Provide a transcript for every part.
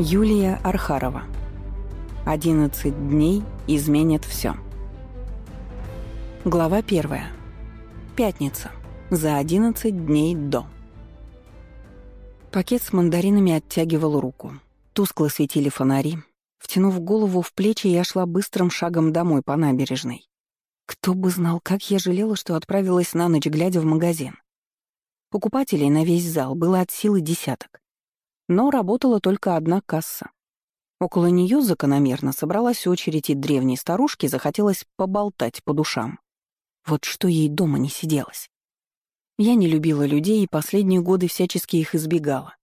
Юлия Архарова. 11 дней изменят все. Глава 1. Пятница. За 11 дней до. Пакет с мандаринами оттягивал руку. Тускло светили фонари. Втянув голову в плечи, я шла быстрым шагом домой по набережной. Кто бы знал, как я жалела, что отправилась на ночь, глядя в магазин. Покупателей на весь зал было от силы десяток. Но работала только одна касса. Около нее закономерно собралась очередь, и древней старушке захотелось поболтать по душам. Вот что ей дома не сиделось. Я не любила людей и последние годы всячески их избегала.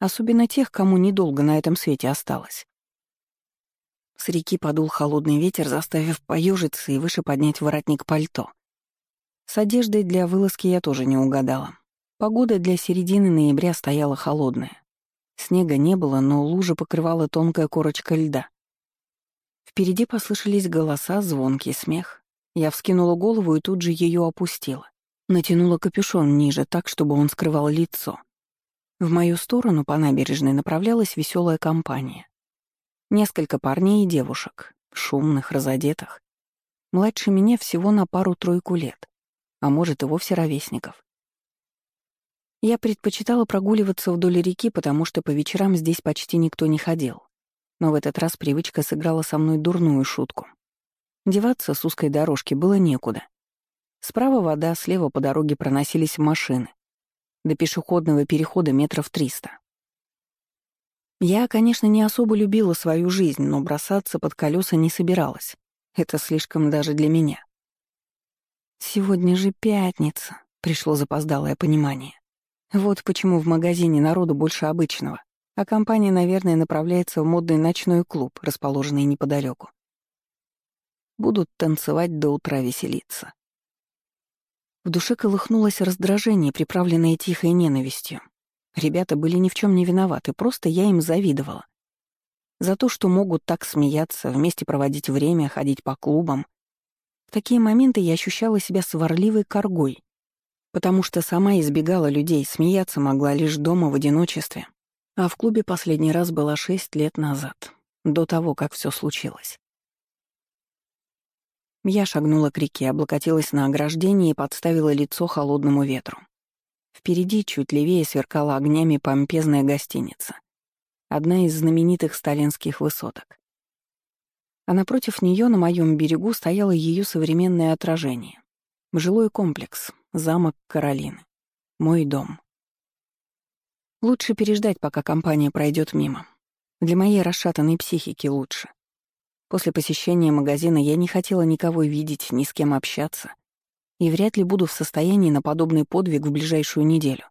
Особенно тех, кому недолго на этом свете осталось. С реки подул холодный ветер, заставив поежиться и выше поднять воротник пальто. С одеждой для вылазки я тоже не угадала. Погода для середины ноября стояла холодная. Снега не было, но лужа покрывала тонкая корочка льда. Впереди послышались голоса, звонкий смех. Я вскинула голову и тут же ее опустила. Натянула капюшон ниже, так, чтобы он скрывал лицо. В мою сторону по набережной направлялась веселая компания. Несколько парней и девушек, шумных, разодетых. Младше меня всего на пару-тройку лет, а может и вовсе ровесников. Я предпочитала прогуливаться вдоль реки, потому что по вечерам здесь почти никто не ходил. Но в этот раз привычка сыграла со мной дурную шутку. Деваться с узкой дорожки было некуда. Справа вода, слева по дороге проносились машины. До пешеходного перехода метров триста. Я, конечно, не особо любила свою жизнь, но бросаться под колеса не собиралась. Это слишком даже для меня. «Сегодня же пятница», — пришло запоздалое понимание. Вот почему в магазине народу больше обычного, а компания, наверное, направляется в модный ночной клуб, расположенный неподалеку. Будут танцевать до утра веселиться. В душе колыхнулось раздражение, приправленное тихой ненавистью. Ребята были ни в чем не виноваты, просто я им завидовала. За то, что могут так смеяться, вместе проводить время, ходить по клубам. В такие моменты я ощущала себя сварливой коргой, потому что сама избегала людей, смеяться могла лишь дома в одиночестве. А в клубе последний раз была шесть лет назад, до того, как все случилось. Я шагнула к реке, облокотилась на ограждение и подставила лицо холодному ветру. Впереди, чуть левее, сверкала огнями помпезная гостиница. Одна из знаменитых сталинских высоток. А напротив нее на моем берегу стояло ее современное отражение. Жилой комплекс, замок Каролины. Мой дом. Лучше переждать, пока компания пройдет мимо. Для моей расшатанной психики лучше. После посещения магазина я не хотела никого видеть, ни с кем общаться. И вряд ли буду в состоянии на подобный подвиг в ближайшую неделю.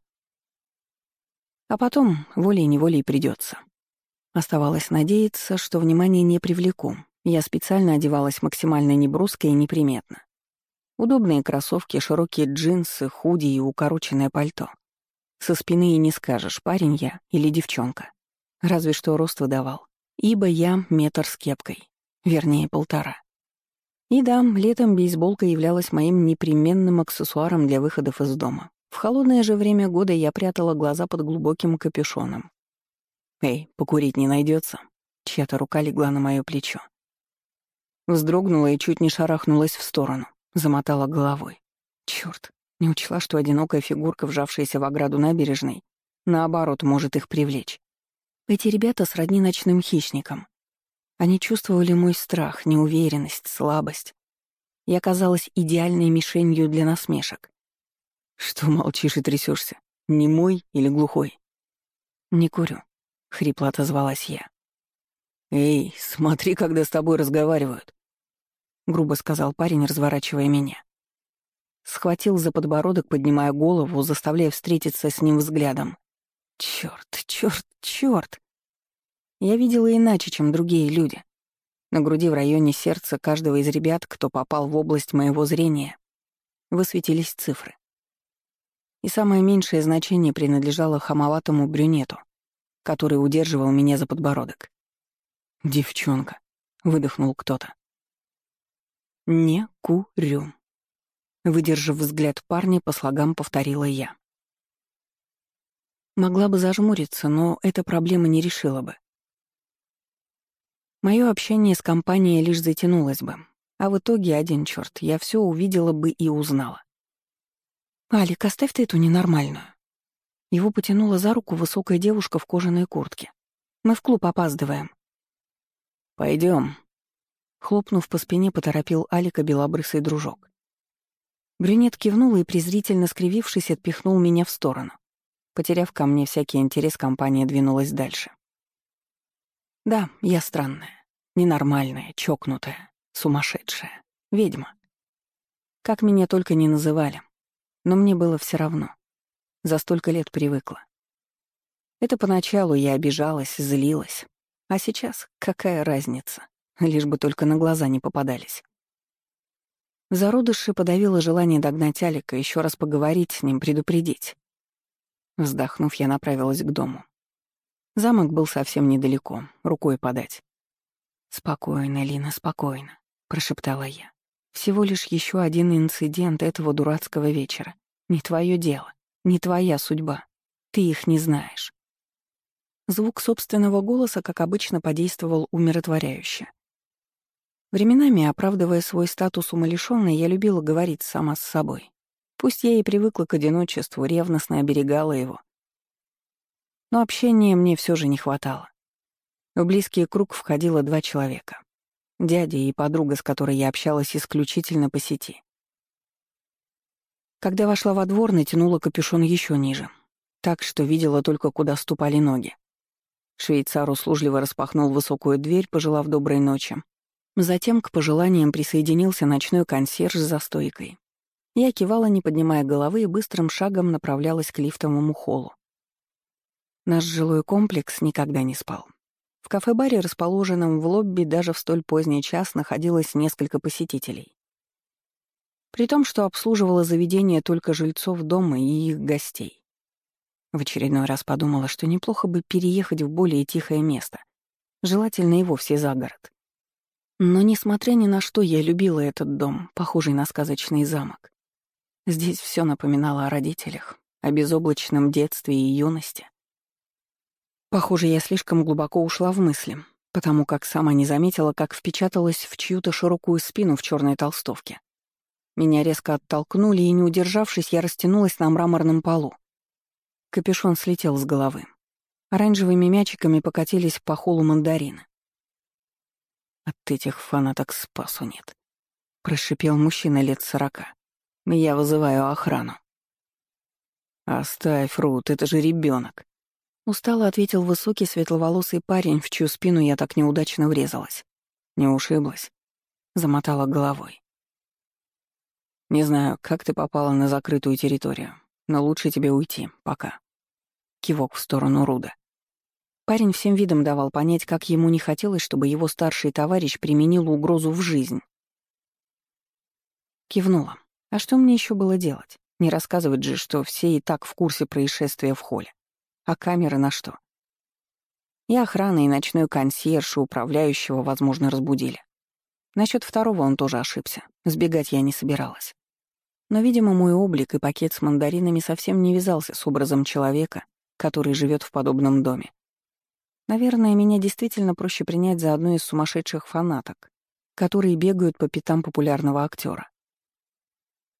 А потом волей-неволей придется. Оставалось надеяться, что внимание не привлеку. Я специально одевалась максимально небруско и неприметно. Удобные кроссовки, широкие джинсы, худи и укороченное пальто. Со спины и не скажешь, парень я или девчонка. Разве что рост выдавал. Ибо я метр с кепкой. Вернее, полтора. И да, летом бейсболка являлась моим непременным аксессуаром для выходов из дома. В холодное же время года я прятала глаза под глубоким капюшоном. «Эй, покурить не найдется? Чья-то рука легла на мое плечо. Вздрогнула и чуть не шарахнулась в сторону. Замотала головой. Чёрт, не учла, что одинокая фигурка, вжавшаяся в ограду набережной, наоборот, может их привлечь. Эти ребята сродни ночным хищникам. Они чувствовали мой страх, неуверенность, слабость. Я казалась идеальной мишенью для насмешек. «Что молчишь и трясешься? Не мой или глухой?» «Не курю», — хрипло отозвалась я. «Эй, смотри, когда с тобой разговаривают. — грубо сказал парень, разворачивая меня. Схватил за подбородок, поднимая голову, заставляя встретиться с ним взглядом. Чёрт, чёрт, чёрт! Я видела иначе, чем другие люди. На груди в районе сердца каждого из ребят, кто попал в область моего зрения, высветились цифры. И самое меньшее значение принадлежало хамоватому брюнету, который удерживал меня за подбородок. «Девчонка», — выдохнул кто-то. «Не курю». Выдержав взгляд парня, по слогам повторила я. Могла бы зажмуриться, но эта проблема не решила бы. Мое общение с компанией лишь затянулось бы, а в итоге один черт, я все увидела бы и узнала. «Алик, оставь ты эту ненормальную». Его потянула за руку высокая девушка в кожаной куртке. «Мы в клуб опаздываем». Пойдем. Хлопнув по спине, поторопил Алика белобрысый дружок. Брюнет кивнул и, презрительно скривившись, отпихнул меня в сторону. Потеряв ко мне всякий интерес, компания двинулась дальше. Да, я странная, ненормальная, чокнутая, сумасшедшая, ведьма. Как меня только не называли, но мне было все равно. За столько лет привыкла. Это поначалу я обижалась, злилась. А сейчас какая разница? Лишь бы только на глаза не попадались. В зародыше подавило желание догнать Алика, еще раз поговорить с ним, предупредить. Вздохнув, я направилась к дому. Замок был совсем недалеко, рукой подать. «Спокойно, Лина, спокойно», — прошептала я. «Всего лишь еще один инцидент этого дурацкого вечера. Не твое дело, не твоя судьба. Ты их не знаешь». Звук собственного голоса, как обычно, подействовал умиротворяюще. Временами, оправдывая свой статус умалишённой, я любила говорить сама с собой. Пусть я и привыкла к одиночеству, ревностно оберегала его. Но общения мне все же не хватало. В близкий круг входило два человека. Дядя и подруга, с которой я общалась исключительно по сети. Когда вошла во двор, натянула капюшон еще ниже, так что видела только, куда ступали ноги. Швейцар услужливо распахнул высокую дверь, пожелав доброй ночи, Затем к пожеланиям присоединился ночной консьерж за стойкой. Я кивала, не поднимая головы, и быстрым шагом направлялась к лифтовому холлу. Наш жилой комплекс никогда не спал. В кафе-баре, расположенном в лобби, даже в столь поздний час находилось несколько посетителей. При том, что обслуживало заведение только жильцов дома и их гостей. В очередной раз подумала, что неплохо бы переехать в более тихое место, желательно и вовсе за город. Но, несмотря ни на что, я любила этот дом, похожий на сказочный замок. Здесь все напоминало о родителях, о безоблачном детстве и юности. Похоже, я слишком глубоко ушла в мысли, потому как сама не заметила, как впечаталась в чью-то широкую спину в черной толстовке. Меня резко оттолкнули, и, не удержавшись, я растянулась на мраморном полу. Капюшон слетел с головы. Оранжевыми мячиками покатились по холу мандарины. От этих фанаток спасу нет. Прошипел мужчина лет сорока. Я вызываю охрану. «Оставь, Рут, это же ребенок. Устало ответил высокий светловолосый парень, в чью спину я так неудачно врезалась. Не ушиблась. Замотала головой. «Не знаю, как ты попала на закрытую территорию, но лучше тебе уйти, пока». Кивок в сторону Руда. Парень всем видом давал понять, как ему не хотелось, чтобы его старший товарищ применил угрозу в жизнь. Кивнула. А что мне еще было делать? Не рассказывать же, что все и так в курсе происшествия в холле. А камеры на что? И охрана, и ночной консьерж, и управляющего, возможно, разбудили. Насчет второго он тоже ошибся. Сбегать я не собиралась. Но, видимо, мой облик и пакет с мандаринами совсем не вязался с образом человека, который живет в подобном доме. Наверное, меня действительно проще принять за одну из сумасшедших фанаток, которые бегают по пятам популярного актера.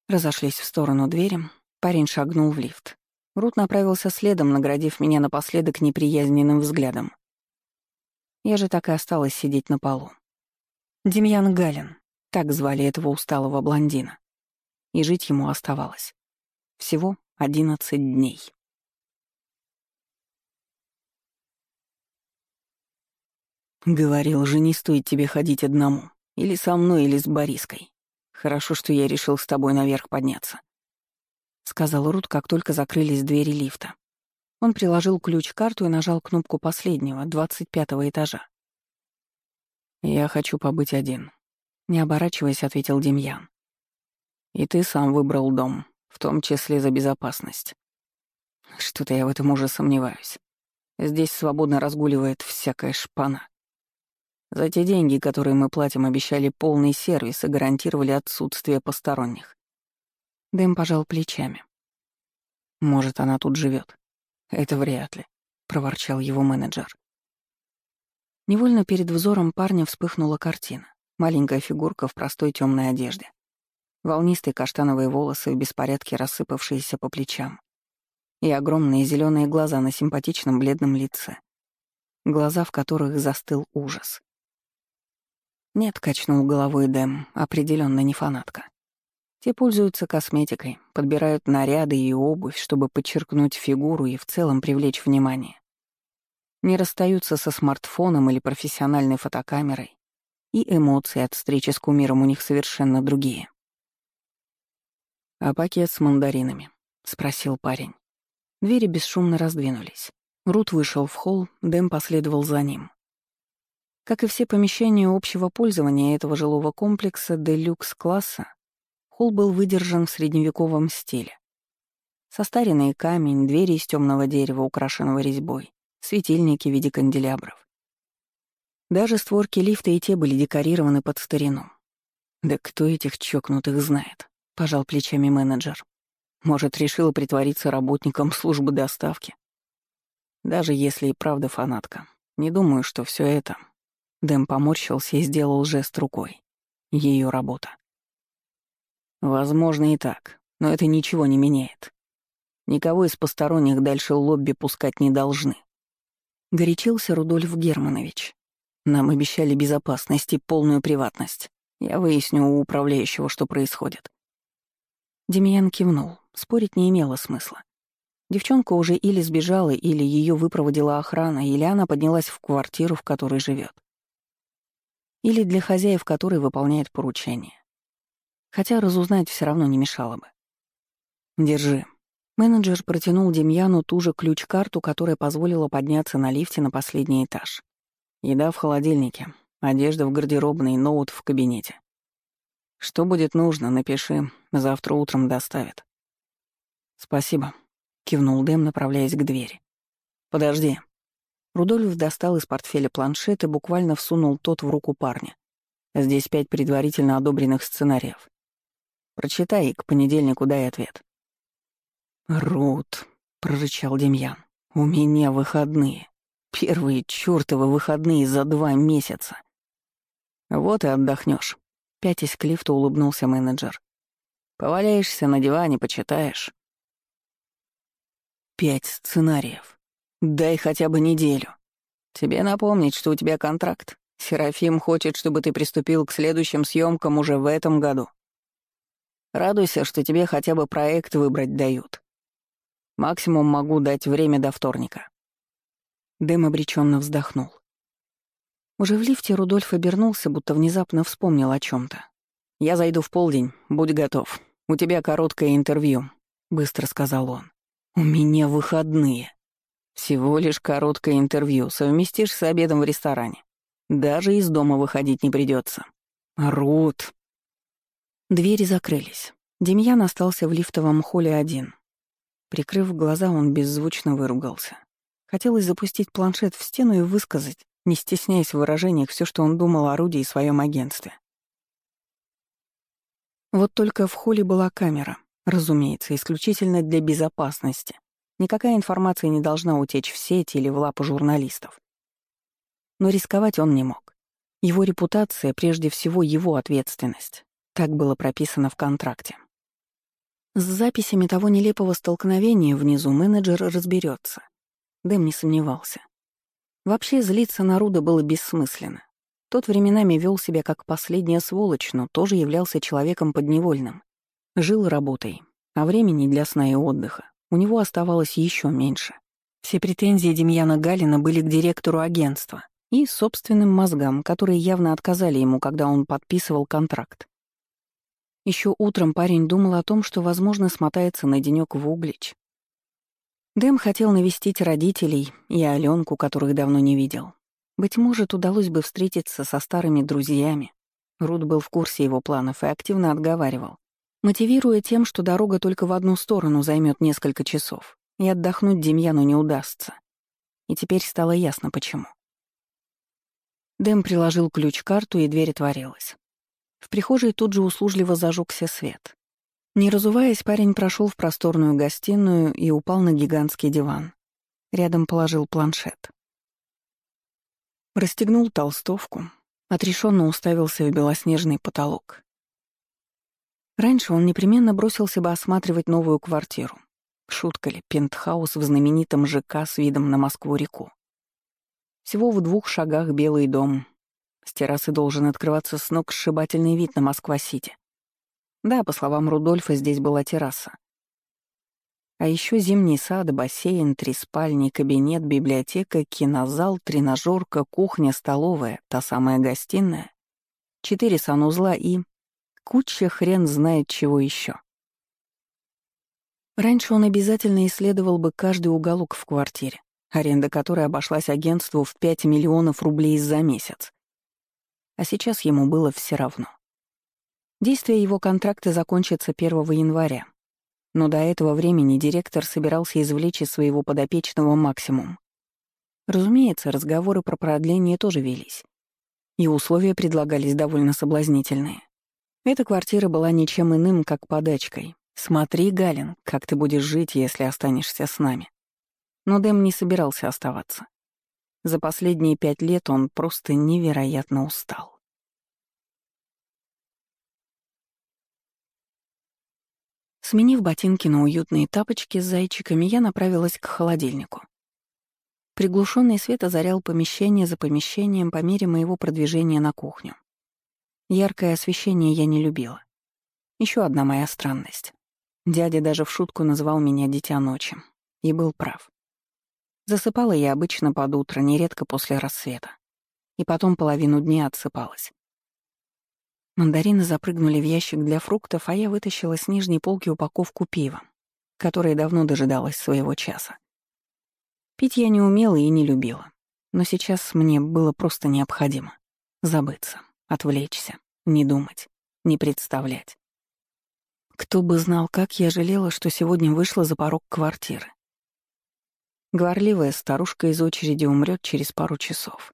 Разошлись в сторону двери, парень шагнул в лифт. Рут направился следом, наградив меня напоследок неприязненным взглядом. Я же так и осталась сидеть на полу. Демьян Галин, так звали этого усталого блондина. И жить ему оставалось. Всего одиннадцать дней. Говорил же, не стоит тебе ходить одному. Или со мной, или с Бориской. Хорошо, что я решил с тобой наверх подняться. Сказал Рут, как только закрылись двери лифта. Он приложил ключ-карту и нажал кнопку последнего, двадцать пятого этажа. «Я хочу побыть один», — не оборачиваясь, ответил Демьян. «И ты сам выбрал дом, в том числе за безопасность. Что-то я в этом уже сомневаюсь. Здесь свободно разгуливает всякая шпана. За те деньги, которые мы платим, обещали полный сервис и гарантировали отсутствие посторонних. Дэм пожал плечами. Может, она тут живет? Это вряд ли, проворчал его менеджер. Невольно перед взором парня вспыхнула картина. Маленькая фигурка в простой темной одежде. Волнистые каштановые волосы в беспорядке рассыпавшиеся по плечам. И огромные зеленые глаза на симпатичном бледном лице. Глаза, в которых застыл ужас. Нет, качнул головой Дэм, определенно не фанатка. Те пользуются косметикой, подбирают наряды и обувь, чтобы подчеркнуть фигуру и в целом привлечь внимание. Не расстаются со смартфоном или профессиональной фотокамерой, и эмоции от встречи с кумиром у них совершенно другие. «А пакет с мандаринами?» — спросил парень. Двери бесшумно раздвинулись. Рут вышел в холл, Дэм последовал за ним. Как и все помещения общего пользования этого жилого комплекса делюкс-класса, холл был выдержан в средневековом стиле. Состаренный камень, двери из темного дерева, украшенного резьбой, светильники в виде канделябров. Даже створки лифта и те были декорированы под старину. Да кто этих чокнутых знает, пожал плечами менеджер. Может, решила притвориться работником службы доставки. Даже если и правда фанатка, не думаю, что все это Дэм поморщился и сделал жест рукой. Ее работа. Возможно и так, но это ничего не меняет. Никого из посторонних дальше лобби пускать не должны. Горячился Рудольф Германович. Нам обещали безопасность и полную приватность. Я выясню у управляющего, что происходит. Демьян кивнул. Спорить не имело смысла. Девчонка уже или сбежала, или ее выпроводила охрана, или она поднялась в квартиру, в которой живет или для хозяев которой выполняет поручение. Хотя разузнать все равно не мешало бы. «Держи». Менеджер протянул Демьяну ту же ключ-карту, которая позволила подняться на лифте на последний этаж. Еда в холодильнике, одежда в гардеробной, ноут в кабинете. Что будет нужно, напиши, завтра утром доставят. «Спасибо», — кивнул Дэм, направляясь к двери. «Подожди», Рудольф достал из портфеля планшет и буквально всунул тот в руку парня. Здесь пять предварительно одобренных сценариев. Прочитай и к понедельнику дай ответ. «Рут», — прорычал Демьян, — «у меня выходные. Первые чёртовы выходные за два месяца». «Вот и отдохнешь. Пятясь к лифту улыбнулся менеджер. «Поваляешься на диване, почитаешь». Пять сценариев. Дай хотя бы неделю. Тебе напомнить, что у тебя контракт. Серафим хочет, чтобы ты приступил к следующим съемкам уже в этом году. Радуйся, что тебе хотя бы проект выбрать дают. Максимум могу дать время до вторника. Дэм обреченно вздохнул. Уже в лифте Рудольф обернулся, будто внезапно вспомнил о чем то «Я зайду в полдень, будь готов. У тебя короткое интервью», — быстро сказал он. «У меня выходные». Всего лишь короткое интервью, совместишь с обедом в ресторане. Даже из дома выходить не придется. Рут. Двери закрылись. Демьян остался в лифтовом холле один. Прикрыв глаза, он беззвучно выругался. Хотелось запустить планшет в стену и высказать, не стесняясь в выражениях, все, что он думал о Руди и своем агентстве. Вот только в холле была камера, разумеется, исключительно для безопасности. Никакая информация не должна утечь в сеть или в лапу журналистов. Но рисковать он не мог. Его репутация, прежде всего его ответственность. Так было прописано в контракте. С записями того нелепого столкновения внизу менеджер разберется. Дэм не сомневался. Вообще злиться на Руда было бессмысленно. Тот временами вел себя как последняя сволочь, но тоже являлся человеком подневольным. Жил работой, а времени для сна и отдыха у него оставалось еще меньше. Все претензии Демьяна Галина были к директору агентства и собственным мозгам, которые явно отказали ему, когда он подписывал контракт. Еще утром парень думал о том, что, возможно, смотается на денек в Углич. Дэм хотел навестить родителей и Аленку, которых давно не видел. Быть может, удалось бы встретиться со старыми друзьями. Рут был в курсе его планов и активно отговаривал мотивируя тем, что дорога только в одну сторону займет несколько часов, и отдохнуть Демьяну не удастся. И теперь стало ясно, почему. Дэм приложил ключ-карту, и дверь отворилась. В прихожей тут же услужливо зажегся свет. Не разуваясь, парень прошел в просторную гостиную и упал на гигантский диван. Рядом положил планшет. Расстегнул толстовку, отрешенно уставился в белоснежный потолок. Раньше он непременно бросился бы осматривать новую квартиру. Шутка ли, пентхаус в знаменитом ЖК с видом на Москву-реку. Всего в двух шагах Белый дом. С террасы должен открываться с ног сшибательный вид на Москва-Сити. Да, по словам Рудольфа, здесь была терраса. А еще зимний сад, бассейн, три спальни, кабинет, библиотека, кинозал, тренажерка, кухня, столовая, та самая гостиная, четыре санузла и... куча хрен знает чего еще. Раньше он обязательно исследовал бы каждый уголок в квартире, аренда которой обошлась агентству в 5 миллионов рублей за месяц. А сейчас ему было все равно. Действие его контракта закончится 1 января, но до этого времени директор собирался извлечь из своего подопечного максимум. Разумеется, разговоры про продление тоже велись. И условия предлагались довольно соблазнительные. Эта квартира была ничем иным, как подачкой. «Смотри, Галин, как ты будешь жить, если останешься с нами». Но Дэм не собирался оставаться. За последние пять лет он просто невероятно устал. Сменив ботинки на уютные тапочки с зайчиками, я направилась к холодильнику. Приглушенный свет озарял помещение за помещением по мере моего продвижения на кухню. Яркое освещение я не любила. Еще одна моя странность. Дядя даже в шутку называл меня «дитя ночи». И был прав. Засыпала я обычно под утро, нередко после рассвета. И потом половину дня отсыпалась. Мандарины запрыгнули в ящик для фруктов, а я вытащила с нижней полки упаковку пива, которая давно дожидалась своего часа. Пить я не умела и не любила, но сейчас мне было просто необходимо забыться, отвлечься, не думать, не представлять. Кто бы знал, как я жалела, что сегодня вышла за порог квартиры. Говорливая старушка из очереди умрет через пару часов.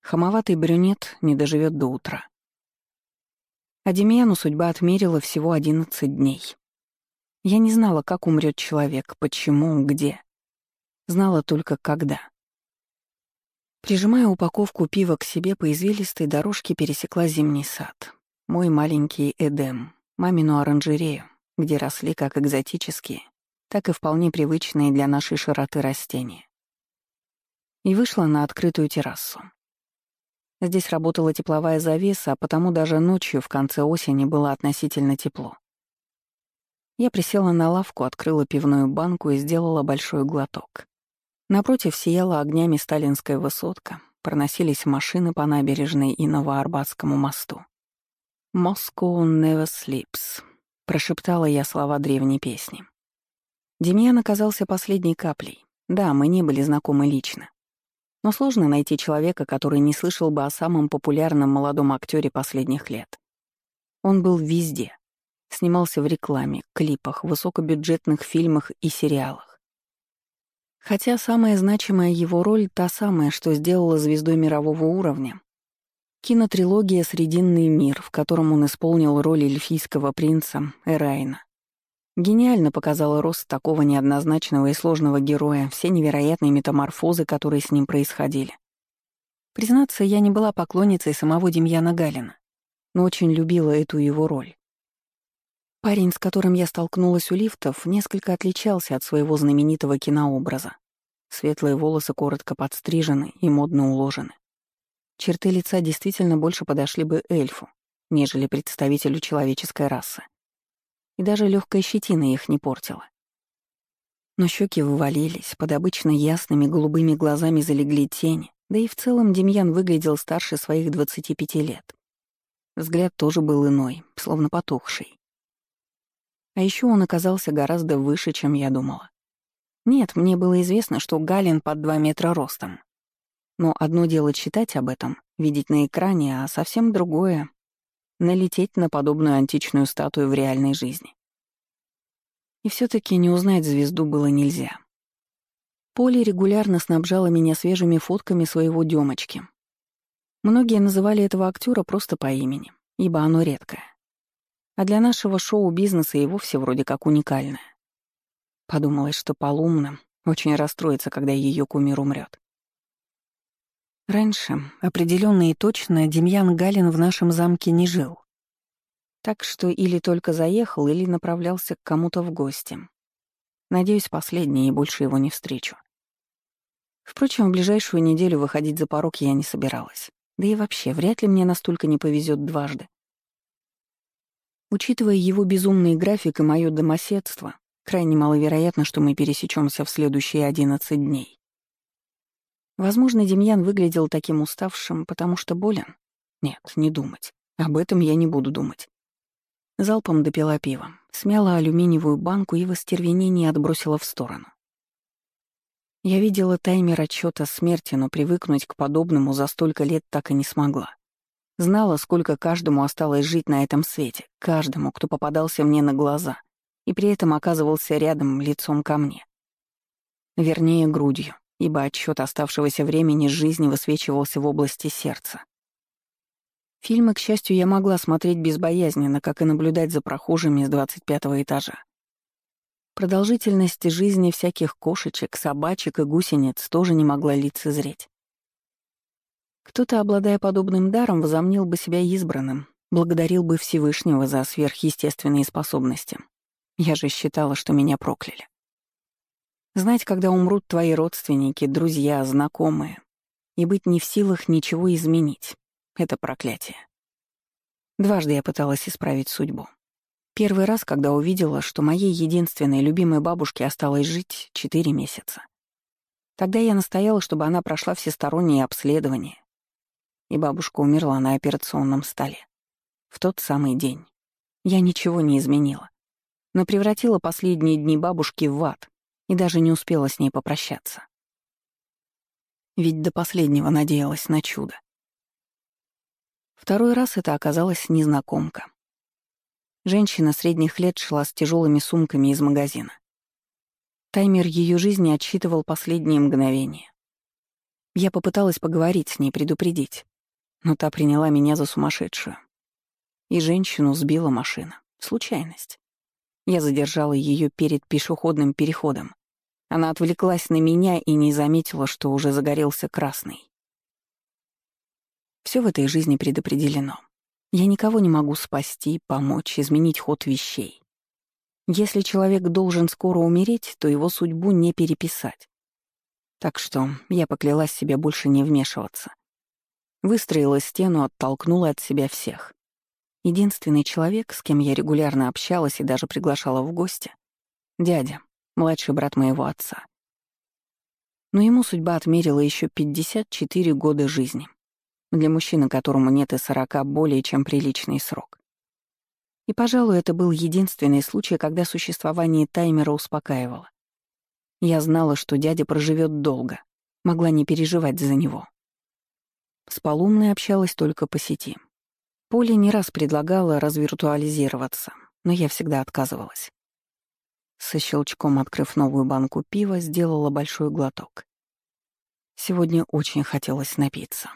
Хамоватый брюнет не доживет до утра. А Демьяну судьба отмерила всего одиннадцать дней. Я не знала, как умрет человек, почему, где. Знала только, когда. Прижимая упаковку пива к себе по извилистой дорожке, пересекла зимний сад. Мой маленький Эдем, мамину оранжерею, где росли как экзотические, так и вполне привычные для нашей широты растения. И вышла на открытую террасу. Здесь работала тепловая завеса, а потому даже ночью в конце осени было относительно тепло. Я присела на лавку, открыла пивную банку и сделала большой глоток. Напротив сияла огнями сталинская высотка, проносились машины по набережной и Новоарбатскому мосту. «Moscow never sleeps», — прошептала я слова древней песни. Демьян оказался последней каплей. Да, мы не были знакомы лично. Но сложно найти человека, который не слышал бы о самом популярном молодом актере последних лет. Он был везде. Снимался в рекламе, клипах, высокобюджетных фильмах и сериалах. Хотя самая значимая его роль — та самая, что сделала звездой мирового уровня. Кинотрилогия «Срединный мир», в котором он исполнил роль эльфийского принца Эрайна. Гениально показала рост такого неоднозначного и сложного героя, все невероятные метаморфозы, которые с ним происходили. Признаться, я не была поклонницей самого Демьяна Галина, но очень любила эту его роль. Парень, с которым я столкнулась у лифтов, несколько отличался от своего знаменитого кинообраза. Светлые волосы коротко подстрижены и модно уложены. Черты лица действительно больше подошли бы эльфу, нежели представителю человеческой расы и даже легкая щетина их не портила. Но щеки вывалились, под обычно ясными голубыми глазами залегли тени, да и в целом Демьян выглядел старше своих 25 лет. Взгляд тоже был иной, словно потухший. А еще он оказался гораздо выше, чем я думала. Нет, мне было известно, что Галин под 2 метра ростом. Но одно дело читать об этом, видеть на экране, а совсем другое налететь на подобную античную статую в реальной жизни. И все таки не узнать звезду было нельзя. Поле регулярно снабжала меня свежими фотками своего Демочки. Многие называли этого актера просто по имени, ибо оно редкое. А для нашего шоу-бизнеса и вовсе вроде как уникальное. Подумалось, что Полумна очень расстроится, когда ее кумир умрет. Раньше, определенно и точно, Демьян Галин в нашем замке не жил. Так что или только заехал, или направлялся к кому-то в гости. Надеюсь, последний, и больше его не встречу. Впрочем, в ближайшую неделю выходить за порог я не собиралась. Да и вообще, вряд ли мне настолько не повезет дважды. Учитывая его безумный график и мое домоседство, крайне маловероятно, что мы пересечемся в следующие одиннадцать дней. Возможно, Демьян выглядел таким уставшим, потому что болен. Нет, не думать. Об этом я не буду думать. Залпом допила пиво, смяла алюминиевую банку и в остервенении отбросила в сторону. Я видела таймер отчета смерти, но привыкнуть к подобному за столько лет так и не смогла. Знала, сколько каждому осталось жить на этом свете, каждому, кто попадался мне на глаза, и при этом оказывался рядом, лицом ко мне. Вернее, грудью, ибо отчет оставшегося времени жизни высвечивался в области сердца. Фильмы, к счастью, я могла смотреть безбоязненно, как и наблюдать за прохожими с 25 этажа. Продолжительность жизни всяких кошечек, собачек и гусениц тоже не могла лицезреть. Кто-то, обладая подобным даром, возомнил бы себя избранным, благодарил бы Всевышнего за сверхъестественные способности. Я же считала, что меня прокляли. Знать, когда умрут твои родственники, друзья, знакомые, и быть не в силах ничего изменить. Это проклятие. Дважды я пыталась исправить судьбу. Первый раз, когда увидела, что моей единственной любимой бабушке осталось жить четыре месяца. Тогда я настояла, чтобы она прошла всестороннее обследование. И бабушка умерла на операционном столе. В тот самый день. Я ничего не изменила. Но превратила последние дни бабушки в ад и даже не успела с ней попрощаться. Ведь до последнего надеялась на чудо. Второй раз это оказалась незнакомка. Женщина средних лет шла с тяжелыми сумками из магазина. Таймер ее жизни отсчитывал последние мгновения. Я попыталась поговорить с ней, предупредить, но та приняла меня за сумасшедшую. И женщину сбила машина. Случайность. Я задержала ее перед пешеходным переходом. Она отвлеклась на меня и не заметила, что уже загорелся красный. Все в этой жизни предопределено. Я никого не могу спасти, помочь, изменить ход вещей. Если человек должен скоро умереть, то его судьбу не переписать. Так что я поклялась себе больше не вмешиваться. Выстроила стену, оттолкнула от себя всех. Единственный человек, с кем я регулярно общалась и даже приглашала в гости — дядя, младший брат моего отца. Но ему судьба отмерила еще 54 года жизни. Для мужчины, которому нет и сорока, более чем приличный срок. И, пожалуй, это был единственный случай, когда существование таймера успокаивало. Я знала, что дядя проживет долго, могла не переживать за него. С Полумной общалась только по сети. Поля не раз предлагала развиртуализироваться, но я всегда отказывалась. Со щелчком открыв новую банку пива, сделала большой глоток. Сегодня очень хотелось напиться.